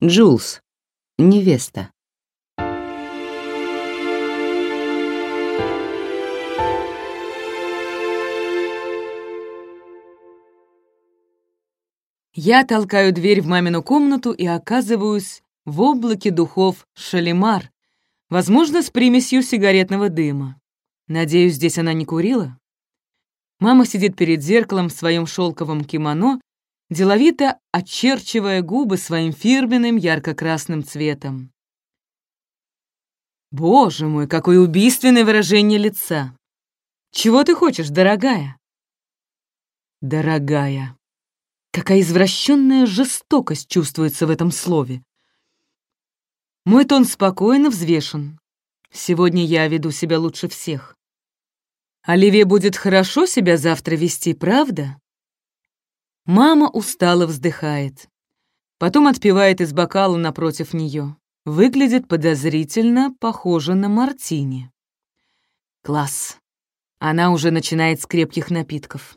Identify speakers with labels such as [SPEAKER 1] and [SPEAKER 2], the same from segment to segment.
[SPEAKER 1] Джулс. Невеста.
[SPEAKER 2] Я толкаю дверь в мамину комнату и оказываюсь в облаке духов шалимар, возможно, с примесью сигаретного дыма. Надеюсь, здесь она не курила? Мама сидит перед зеркалом в своем шелковом кимоно, деловито очерчивая губы своим фирменным ярко-красным цветом. Боже мой, какое убийственное выражение лица! Чего ты хочешь, дорогая? Дорогая. Какая извращенная жестокость чувствуется в этом слове. Мой тон спокойно взвешен. Сегодня я веду себя лучше всех. Оливия будет хорошо себя завтра вести, правда? Мама устало вздыхает. Потом отпивает из бокала напротив нее. Выглядит подозрительно похоже на мартини. Класс. Она уже начинает с крепких напитков.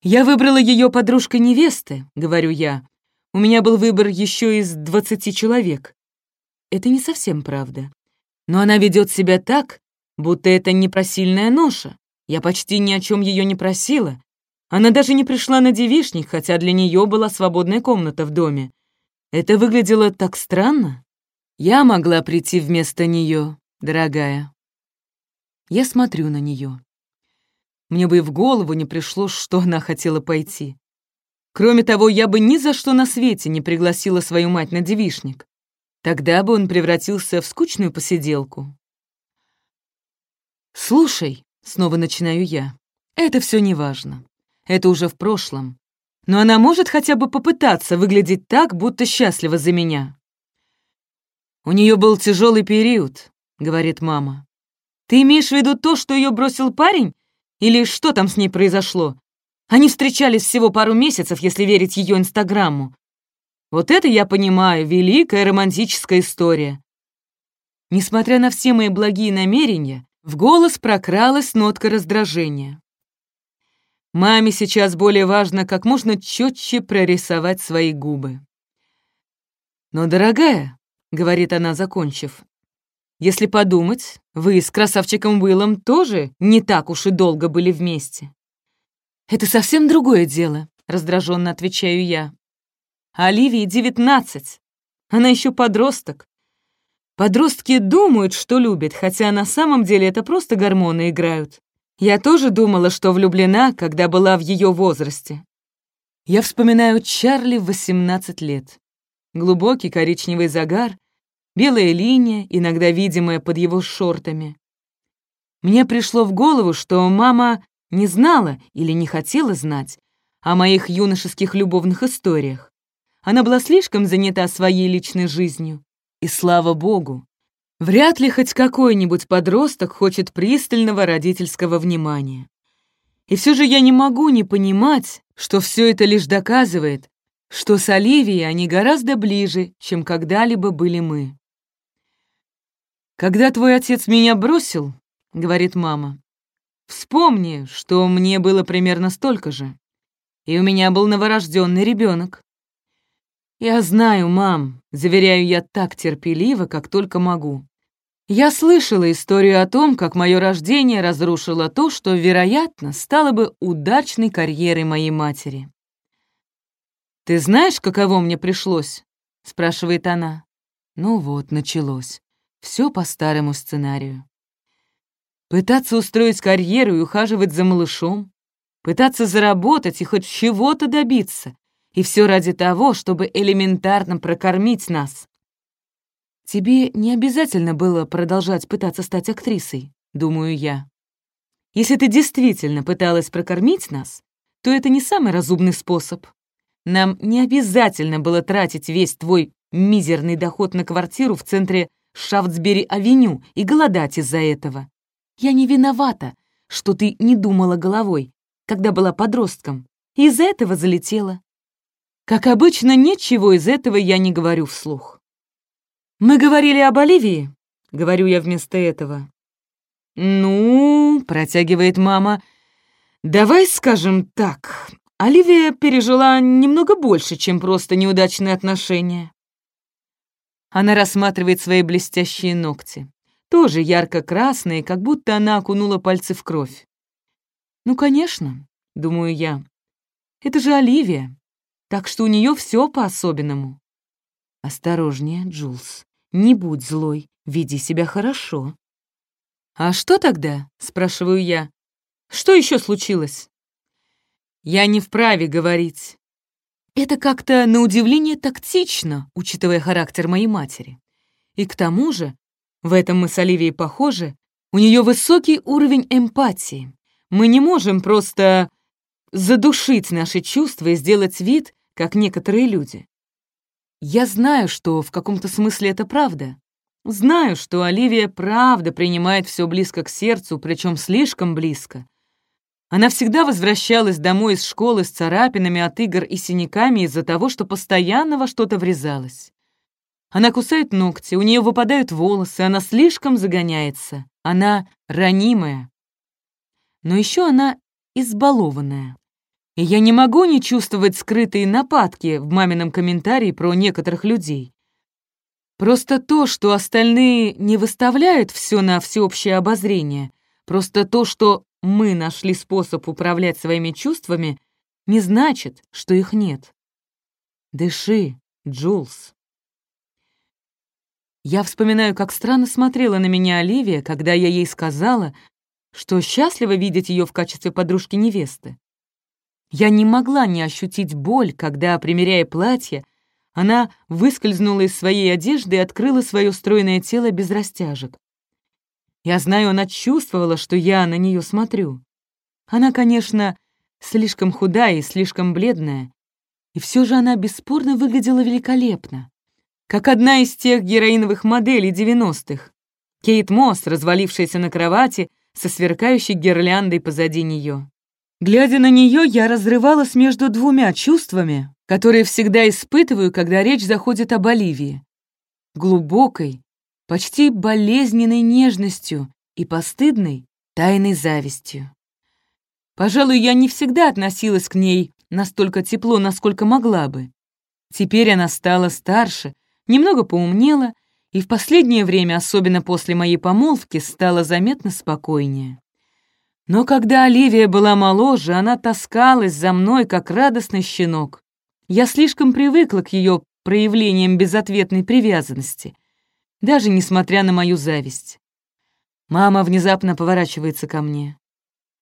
[SPEAKER 2] «Я выбрала ее подружкой невесты», — говорю я. «У меня был выбор еще из двадцати человек». Это не совсем правда. Но она ведет себя так, будто это не просильная ноша. Я почти ни о чем ее не просила. Она даже не пришла на девишник, хотя для нее была свободная комната в доме. Это выглядело так странно. Я могла прийти вместо нее, дорогая. Я смотрю на нее. Мне бы и в голову не пришло, что она хотела пойти. Кроме того, я бы ни за что на свете не пригласила свою мать на девишник. Тогда бы он превратился в скучную посиделку. «Слушай», — снова начинаю я, — «это все неважно. Это уже в прошлом. Но она может хотя бы попытаться выглядеть так, будто счастлива за меня». «У нее был тяжелый период», — говорит мама. «Ты имеешь в виду то, что ее бросил парень? Или что там с ней произошло? Они встречались всего пару месяцев, если верить ее инстаграму. Вот это, я понимаю, великая романтическая история. Несмотря на все мои благие намерения, в голос прокралась нотка раздражения. Маме сейчас более важно как можно четче прорисовать свои губы. «Но, дорогая», — говорит она, закончив, «если подумать, вы с красавчиком Уиллом тоже не так уж и долго были вместе». «Это совсем другое дело», — раздраженно отвечаю я. «Оливии девятнадцать. Она еще подросток. Подростки думают, что любят, хотя на самом деле это просто гормоны играют. Я тоже думала, что влюблена, когда была в ее возрасте. Я вспоминаю Чарли в 18 лет. Глубокий коричневый загар, белая линия, иногда видимая под его шортами. Мне пришло в голову, что мама не знала или не хотела знать о моих юношеских любовных историях. Она была слишком занята своей личной жизнью. И слава богу, вряд ли хоть какой-нибудь подросток хочет пристального родительского внимания. И все же я не могу не понимать, что все это лишь доказывает, что с Оливией они гораздо ближе, чем когда-либо были мы. «Когда твой отец меня бросил, — говорит мама, — вспомни, что мне было примерно столько же, и у меня был новорожденный ребенок. «Я знаю, мам», — заверяю я так терпеливо, как только могу. Я слышала историю о том, как мое рождение разрушило то, что, вероятно, стало бы удачной карьерой моей матери. «Ты знаешь, каково мне пришлось?» — спрашивает она. Ну вот, началось. Все по старому сценарию. Пытаться устроить карьеру и ухаживать за малышом, пытаться заработать и хоть чего-то добиться, и все ради того, чтобы элементарно прокормить нас. Тебе не обязательно было продолжать пытаться стать актрисой, думаю я. Если ты действительно пыталась прокормить нас, то это не самый разумный способ. Нам не обязательно было тратить весь твой мизерный доход на квартиру в центре Шафтсбери-авеню и голодать из-за этого. Я не виновата, что ты не думала головой, когда была подростком, и из-за этого залетела. Как обычно, ничего из этого я не говорю вслух. «Мы говорили о Боливии», — говорю я вместо этого. «Ну», — протягивает мама, — «давай скажем так, Оливия пережила немного больше, чем просто неудачные отношения. Она рассматривает свои блестящие ногти. Тоже ярко-красные, как будто она окунула пальцы в кровь. «Ну, конечно», — думаю я. «Это же Оливия, так что у нее все по-особенному». «Осторожнее, Джулс, не будь злой, веди себя хорошо». «А что тогда?» — спрашиваю я. «Что еще случилось?» «Я не вправе говорить». Это как-то, на удивление, тактично, учитывая характер моей матери. И к тому же, в этом мы с Оливией похожи, у нее высокий уровень эмпатии. Мы не можем просто задушить наши чувства и сделать вид, как некоторые люди. Я знаю, что в каком-то смысле это правда. Знаю, что Оливия правда принимает все близко к сердцу, причем слишком близко. Она всегда возвращалась домой из школы с царапинами от игр и синяками из-за того, что постоянно во что-то врезалась. Она кусает ногти, у нее выпадают волосы, она слишком загоняется. Она ранимая. Но еще она избалованная. Я не могу не чувствовать скрытые нападки в мамином комментарии про некоторых людей. Просто то, что остальные не выставляют все на всеобщее обозрение, просто то, что мы нашли способ управлять своими чувствами, не значит, что их нет. Дыши, Джулс. Я вспоминаю, как странно смотрела на меня Оливия, когда я ей сказала, что счастлива видеть ее в качестве подружки невесты. Я не могла не ощутить боль, когда, примеряя платье, она выскользнула из своей одежды и открыла свое стройное тело без растяжек. Я знаю, она чувствовала, что я на нее смотрю. Она, конечно, слишком худая и слишком бледная, и все же она бесспорно выглядела великолепно. Как одна из тех героиновых моделей 90-х. Кейт Мосс, развалившаяся на кровати, со сверкающей гирляндой позади нее. Глядя на нее, я разрывалась между двумя чувствами, которые всегда испытываю, когда речь заходит об Оливии. Глубокой, почти болезненной нежностью и постыдной, тайной завистью. Пожалуй, я не всегда относилась к ней настолько тепло, насколько могла бы. Теперь она стала старше, немного поумнела, и в последнее время, особенно после моей помолвки, стала заметно спокойнее. Но когда Оливия была моложе, она таскалась за мной, как радостный щенок. Я слишком привыкла к ее проявлениям безответной привязанности, даже несмотря на мою зависть. Мама внезапно поворачивается ко мне.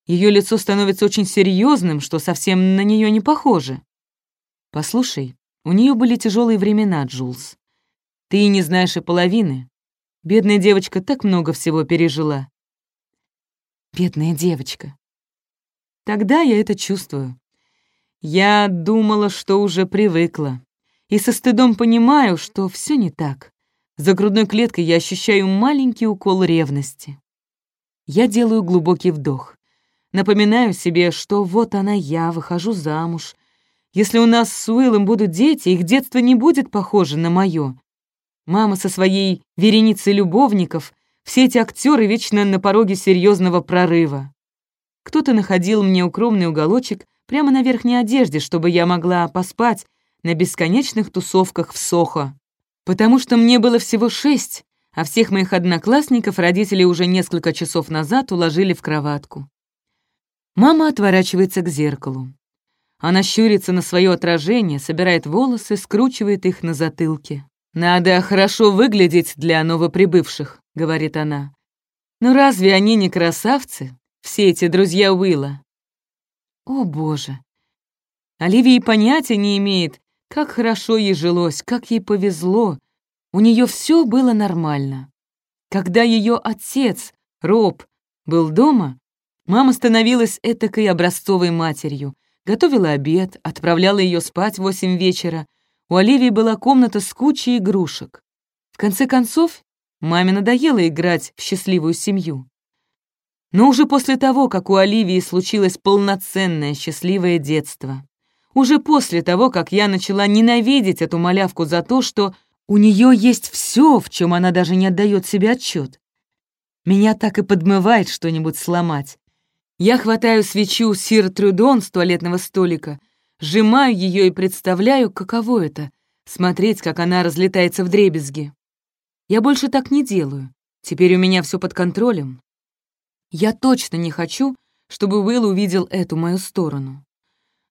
[SPEAKER 2] Ее лицо становится очень серьезным, что совсем на нее не похоже. Послушай, у нее были тяжелые времена, Джулс. Ты не знаешь и половины. Бедная девочка так много всего пережила. Бедная девочка. Тогда я это чувствую. Я думала, что уже привыкла. И со стыдом понимаю, что все не так. За грудной клеткой я ощущаю маленький укол ревности. Я делаю глубокий вдох. Напоминаю себе, что вот она я, выхожу замуж. Если у нас с Уиллом будут дети, их детство не будет похоже на мое. Мама со своей вереницей любовников, все эти актеры вечно на пороге серьезного прорыва. Кто-то находил мне укромный уголочек прямо на верхней одежде, чтобы я могла поспать на бесконечных тусовках в Сохо. Потому что мне было всего шесть, а всех моих одноклассников родители уже несколько часов назад уложили в кроватку. Мама отворачивается к зеркалу. Она щурится на свое отражение, собирает волосы, скручивает их на затылке. «Надо хорошо выглядеть для новоприбывших», — говорит она. «Но разве они не красавцы, все эти друзья Уилла?» О, Боже! Оливия понятия не имеет, как хорошо ей жилось, как ей повезло. У нее все было нормально. Когда ее отец, Роб, был дома, мама становилась этакой образцовой матерью, готовила обед, отправляла ее спать в восемь вечера. У Оливии была комната с кучей игрушек. В конце концов, маме надоело играть в счастливую семью. Но уже после того, как у Оливии случилось полноценное счастливое детство, уже после того, как я начала ненавидеть эту малявку за то, что у нее есть все, в чем она даже не отдает себе отчет. Меня так и подмывает что-нибудь сломать. Я хватаю свечу Сир Трюдон с туалетного столика, сжимаю ее и представляю, каково это — смотреть, как она разлетается в дребезги. Я больше так не делаю. Теперь у меня все под контролем. Я точно не хочу, чтобы Уилл увидел эту мою сторону.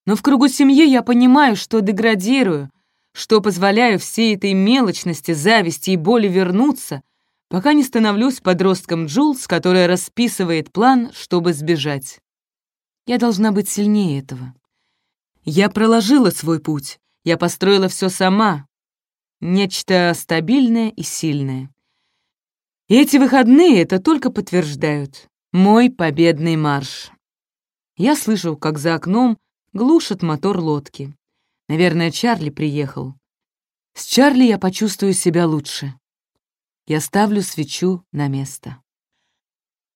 [SPEAKER 2] Но в кругу семьи я понимаю, что деградирую, что позволяю всей этой мелочности, зависти и боли вернуться, пока не становлюсь подростком Джулс, которая расписывает план, чтобы сбежать. Я должна быть сильнее этого. Я проложила свой путь, я построила все сама. Нечто стабильное и сильное. И эти выходные это только подтверждают. Мой победный марш. Я слышу, как за окном глушит мотор лодки. Наверное, Чарли приехал. С Чарли я почувствую себя лучше. Я ставлю свечу на место.